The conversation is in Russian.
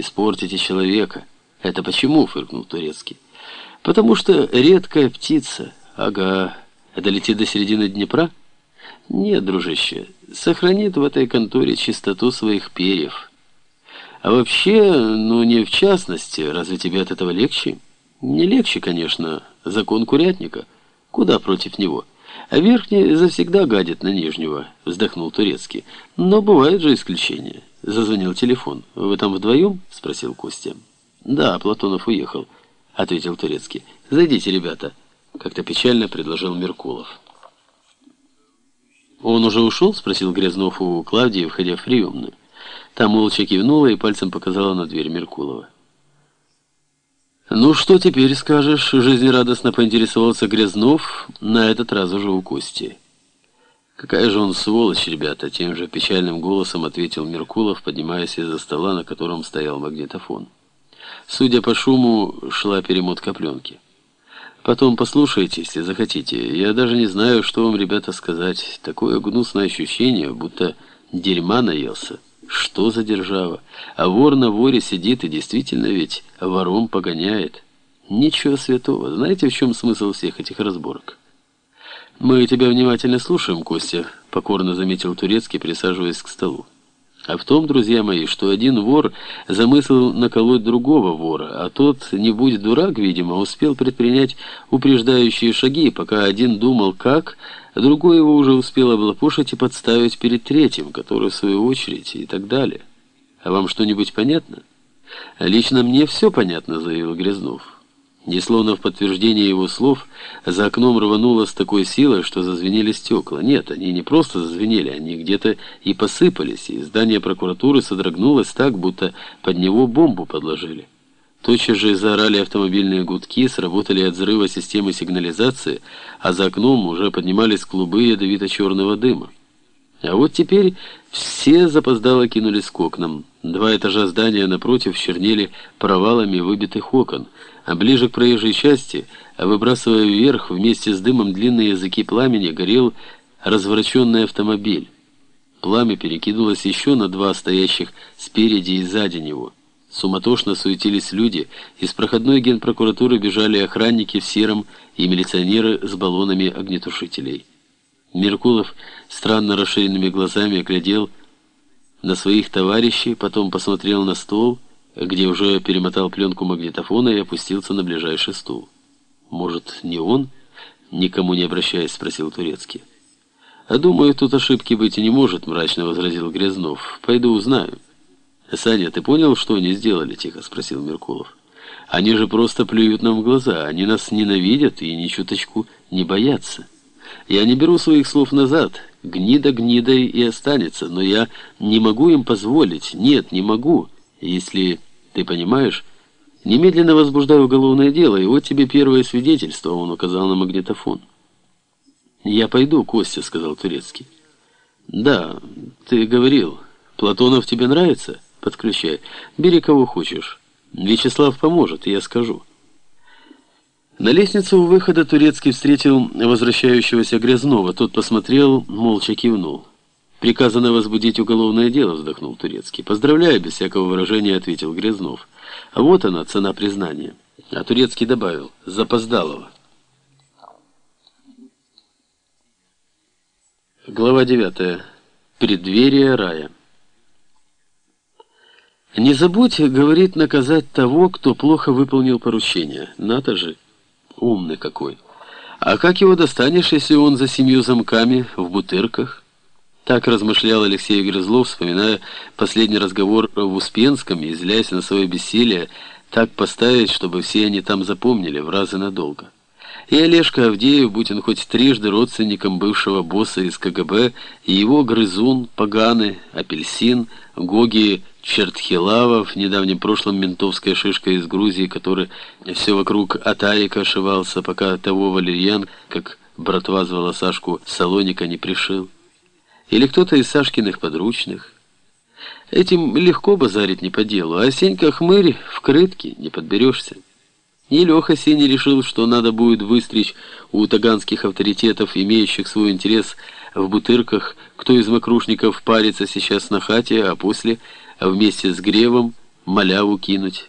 Испортите человека. Это почему? фыркнул Турецкий. Потому что редкая птица. Ага. Долетит до середины Днепра? Нет, дружище, сохранит в этой конторе чистоту своих перьев. А вообще, ну не в частности, разве тебе от этого легче? Не легче, конечно, закон курятника. Куда против него? А верхний завсегда гадит на нижнего, вздохнул Турецкий. Но бывают же исключения. Зазвонил телефон. «Вы там вдвоем?» — спросил Костя. «Да, Платонов уехал», — ответил Турецкий. «Зайдите, ребята», — как-то печально предложил Меркулов. «Он уже ушел?» — спросил Грязнов у Клавдии, входя в приемную. Та молча кивнула и пальцем показала на дверь Меркулова. «Ну, что теперь скажешь?» — жизнерадостно поинтересовался Грязнов, на этот раз уже у Кости. «Какая же он сволочь, ребята!» — тем же печальным голосом ответил Меркулов, поднимаясь из-за стола, на котором стоял магнитофон. Судя по шуму, шла перемотка пленки. Потом послушайте, если захотите. Я даже не знаю, что вам, ребята, сказать. Такое гнусное ощущение, будто дерьма наелся. Что за держава? А вор на воре сидит и действительно ведь вором погоняет. Ничего святого. Знаете, в чем смысл всех этих разборок? Мы тебя внимательно слушаем, Костя, покорно заметил Турецкий, присаживаясь к столу. А в том, друзья мои, что один вор замыслил наколоть другого вора, а тот, не будь дурак, видимо, успел предпринять упреждающие шаги, пока один думал как, а другой его уже успел облапошить и подставить перед третьим, который в свою очередь и так далее. А вам что-нибудь понятно? Лично мне все понятно, заявил Грязнов. И в подтверждение его слов, за окном рвануло с такой силой, что зазвенели стекла. Нет, они не просто зазвенели, они где-то и посыпались, и здание прокуратуры содрогнулось так, будто под него бомбу подложили. Тотчас же заорали автомобильные гудки, сработали от взрыва системы сигнализации, а за окном уже поднимались клубы ядовито-черного дыма. А вот теперь все запоздало кинулись к окнам. Два этажа здания напротив чернели провалами выбитых окон, а ближе к проезжей части, выбрасывая вверх вместе с дымом длинные языки пламени, горел развороченный автомобиль. Пламя перекидывалось еще на два стоящих спереди и сзади него. Суматошно суетились люди, из проходной генпрокуратуры бежали охранники в сером и милиционеры с баллонами огнетушителей. Меркулов странно расширенными глазами оглядел на своих товарищей, потом посмотрел на стол где уже перемотал пленку магнитофона и опустился на ближайший стул. «Может, не он?» — никому не обращаясь, спросил Турецкий. «А думаю, тут ошибки быть и не может», — мрачно возразил Грязнов. «Пойду узнаю». «Саня, ты понял, что они сделали?» — тихо спросил Меркулов. «Они же просто плюют нам в глаза. Они нас ненавидят и ни чуточку не боятся. Я не беру своих слов назад. Гнида гнидой и останется, но я не могу им позволить. Нет, не могу, если...» Ты понимаешь? Немедленно возбуждаю уголовное дело, и вот тебе первое свидетельство, он указал на магнитофон. «Я пойду, Костя», — сказал Турецкий. «Да, ты говорил. Платонов тебе нравится? Подключай. Бери кого хочешь. Вячеслав поможет, я скажу». На лестницу у выхода Турецкий встретил возвращающегося Грязнова. Тот посмотрел, молча кивнул. «Приказано возбудить уголовное дело», — вздохнул Турецкий. «Поздравляю», — без всякого выражения ответил Грязнов. «А вот она, цена признания». А Турецкий добавил «запоздалого». Глава 9. Преддверие рая. «Не забудь, — говорит, — наказать того, кто плохо выполнил поручение. Надо же, умный какой. А как его достанешь, если он за семью замками в бутырках?» Так размышлял Алексей Грызлов, вспоминая последний разговор в Успенском и злясь на свое бессилие, так поставить, чтобы все они там запомнили в разы надолго. И Олежка Авдеев, будь он хоть трижды родственником бывшего босса из КГБ, и его грызун, поганы, апельсин, Гоги Чертхилава, в недавнем прошлом ментовская шишка из Грузии, который все вокруг Атарика ошивался, пока того валерьян, как братва звала Сашку, Салоника не пришил или кто-то из Сашкиных подручных. Этим легко базарить не по делу, а Сенька хмырь в крытке не подберешься. И Леха Сеня решил, что надо будет выстричь у таганских авторитетов, имеющих свой интерес в бутырках, кто из мокрушников парится сейчас на хате, а после, вместе с Гревом, маляву кинуть.